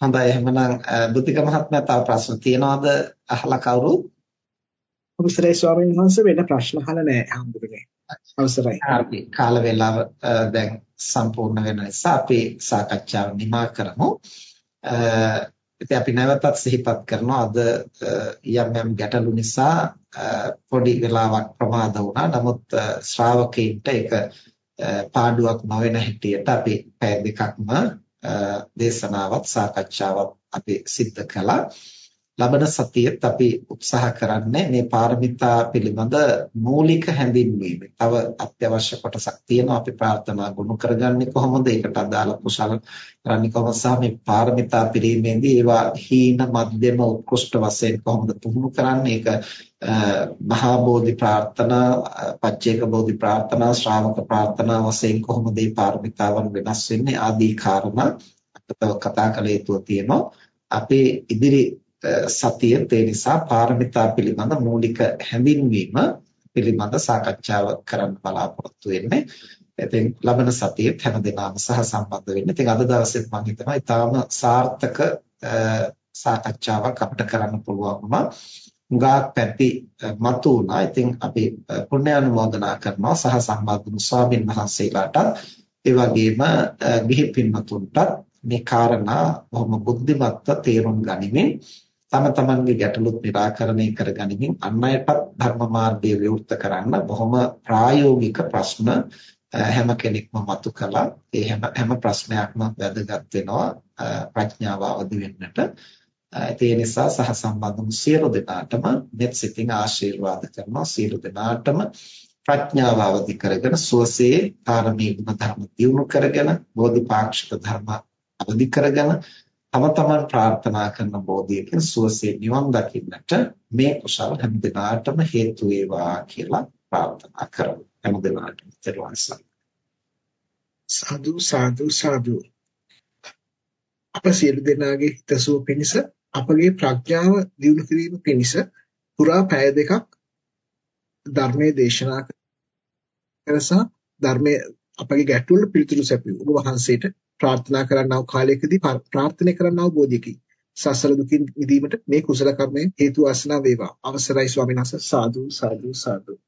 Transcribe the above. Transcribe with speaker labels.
Speaker 1: හොඳයි එහෙනම් බුද්ධික මහත්මයා තව ප්‍රශ්න තියනවාද අහලා කවුරු?
Speaker 2: අවසරයි ස්වාමීන් වහන්සේ වෙන ප්‍රශ්න අහලා නැහැ හම්බුනේ. අවසරයි.
Speaker 1: හරි. කාල වේලාව දැන් සම්පූර්ණ වෙන නිසා අපි සාකච්ඡාව නිමා කරමු. ඉතින් අපි නැවතත් සිහිපත් කරනවා අද යම් යම් ගැටලු නිසා පොඩි වෙලාවක් ප්‍රමාද වුණා. නමුත් ශ්‍රාවකීන්ට ඒක පාඩුවක් නොවන හැටියට අපි පැය දෙකක්ම දේශනාවත් සාකච්ඡාවක් අපි සිද්ධ කළා. ලබන සතියෙත් අපි උත්සාහ කරන්නේ මේ පාරමිතා පිළිබඳ මූලික හැඳින්වීම. තව අත්‍යවශ්‍ය කොටසක් තියෙනවා අපි ප්‍රාර්ථනා ගොනු කරගන්නේ කොහොමද? ඒකට අදාළ කුසල කරන්නේ කොහොමද? සහ මේ පාරමිතා පිළිමේදී ඒවා හීන මධ්‍යම උත්කෘෂ්ඨ වශයෙන් කොහොමද පුහුණු කරන්නේ? ඒක මහා බෝධි ප්‍රාර්ථනා, පච්චේක බෝධි ප්‍රාර්ථනා, ශ්‍රාවක ප්‍රාර්ථනා වශයෙන් කොහොමද මේ පාරමිතාවන් වෙනස් වෙන්නේ? ආදී කාරණා අපිට කතා කළ යුතු තියෙනවා. අපේ ඉදිරි සතිය ඒ නිසා පාරමිතා පිළිබඳ මූලික හැඳින්වීම පිළිබඳ සාකච්ඡාව කරන්න බලාපොරොත්තු වෙන්නේ. ඉතින් ලබන සතියේ හැමදෙනාම සහ සම්බන්ධ වෙන්න. ඉතින් අද දවසේත් මම හිතනවා ඊටාම සාර්ථක සාකච්ඡාවක් අපිට කරන්න පුළුවන් වුණා. උගාක් පැති මතු වුණා. ඉතින් අපි පුණ්‍ය අනුමෝදනා කරනවා සහ සම්බන්ධ ස්වාමීන් වහන්සේලාට ඒ වගේම ගිහි පින්වතුන්ට මේ කාරණා බොහොම බුද්ධිමත්ව තේරුම් ගනිමින් තම තමන්ගේ ගැටලුත් निराකරණය කරගනිමින් අන් අයටත් ධර්ම මාර්ගය විවෘත කරන්න බොහොම ප්‍රායෝගික ප්‍රශ්න හැම කෙනෙක්ම මතු කළා. ඒ හැම හැම ප්‍රශ්නයක්ම වැදගත් වෙනවා ප්‍රඥාව අවදි වෙන්නට. ඒ නිසා සහ සම්බන්ධ සියලු දෙනාටම මෙත් සිතින් ආශිර්වාද කරනවා. සියලු දෙනාටම ප්‍රඥාව අවදි කරගෙන සුවසේ පාරමී ගුණ ධර්ම දියුණු කරගෙන බෝධිපාක්ෂික ධර්ම අවදි කරගෙන තම තමන් ප්‍රාර්ථනා කරන බෝධියකින් සුවසේ නිවන් දකින්නට මේ කුසල හැම දිනාටම හේතු වේවා කියලා ප්‍රාර්ථනා කරමු. හැම දිනාටම තෙරුවන්
Speaker 2: සාදු සාදු සාදු. අප සියලු දෙනාගේ හිතසුව පිණිස අපගේ ප්‍රඥාව දියුණු කිරීම පිණිස පුරා පැය දෙකක් ධර්මයේ දේශනා කරසා ධර්මයේ අපගේ ගැටලුවල පිළිතුරු සැපයූ ඔබ වහන්සේට ප්‍රාර්ථනා කරන්නා වූ කාලයකදී ප්‍රාර්ථනා කරන්නා වූ බෝධියකි. සසල දුකින් මිදීමට මේ කුසල කර්මය හේතු වාසනා වේවා. අවසරයි ස්වාමීන් වහන්සේ සාදු සාදු සාදු